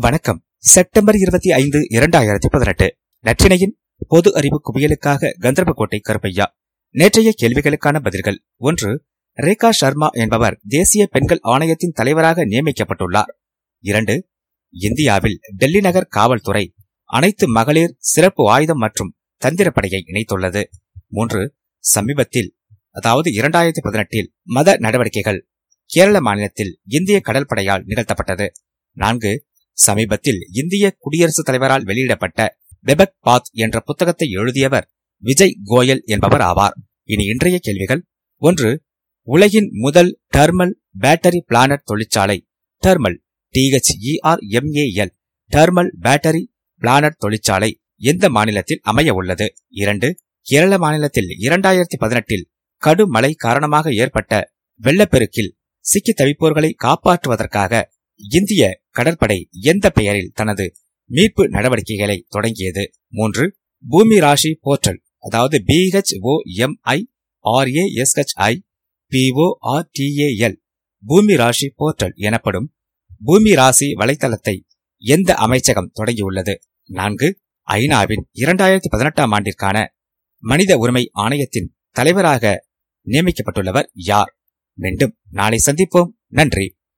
வணக்கம். செப்டம்பர் இருபத்தி ஐந்து இரண்டாயிரத்தி பதினெட்டு. நற்றினையின் பொது அறிவு குவியலுக்காக கந்தர்போட்டை கருப்பையா. நேற்றைய கேள்விகளுக்கான பதில்கள். ஒன்று ரேகா சர்மா என்பவர் தேசிய பெண்கள் ஆணையத்தின் தலைவராக நியமிக்கப்பட்டுள்ளார். இரண்டு இந்தியாவில் டெல்லி நகர் காவல்துறை அனைத்து மகளிர் சிறப்பு ஆயுதம் மற்றும் தந்திரப்படையை இணைத்துள்ளது. மூன்று சமீபத்தில் அதாவது இரண்டாயிரத்தி பதினெட்டில் மத நடவடிக்கைகள் கேரள மாநிலத்தில் இந்திய கடற்படையால் நிகழ்த்தப்பட்டது. நான்கு சமீபத்தில் இந்திய குடியரசுத் தலைவரால் வெளியிடப்பட்ட பெபக் பாத் என்ற புத்தகத்தை எழுதியவர் விஜய் கோயல் என்பவர் ஆவார். இனி இன்றைய கேள்விகள். ஒன்று உலகின் முதல் டெர்மல் பேட்டரி பிளானட் தொழிற்சாலை. டெர்மல் டிஹெச்இஆர்எம்ஏஎல் டர்மல் பேட்டரி பிளானட் தொழிற்சாலை எந்த மாநிலத்தில் அமைய உள்ளது? இரண்டு கேரள மாநிலத்தில் இரண்டாயிரத்தி பதினெட்டில் கடும் மழை காரணமாக ஏற்பட்ட வெள்ளப்பெருக்கில் சிக்கி தவிப்போர்களை காப்பாற்றுவதற்காக இந்திய கடற்படை எந்த பெயரில் தனது மீட்பு நடவடிக்கைகளை தொடங்கியது? மூன்று பூமி ராசி போர்ட்டல் அதாவது பிஹெச்ஓஎம்ஐ ஆர்ஏஎஸ்ஹெச்ஐ பிஓஆர்டிஏஎல் பூமி ராசி போர்ட்டல் எனப்படும் பூமி ராசி வலைத்தளத்தை எந்த அமைச்சகம் தொடங்கியுள்ளது? நான்கு ஐநாவின் இரண்டாயிரத்தி பதினெட்டாம் ஆண்டிற்கான மனித உரிமை ஆணையத்தின் தலைவராக நியமிக்கப்பட்டுள்ளவர் யார்? மீண்டும் நாளை சந்திப்போம். நன்றி.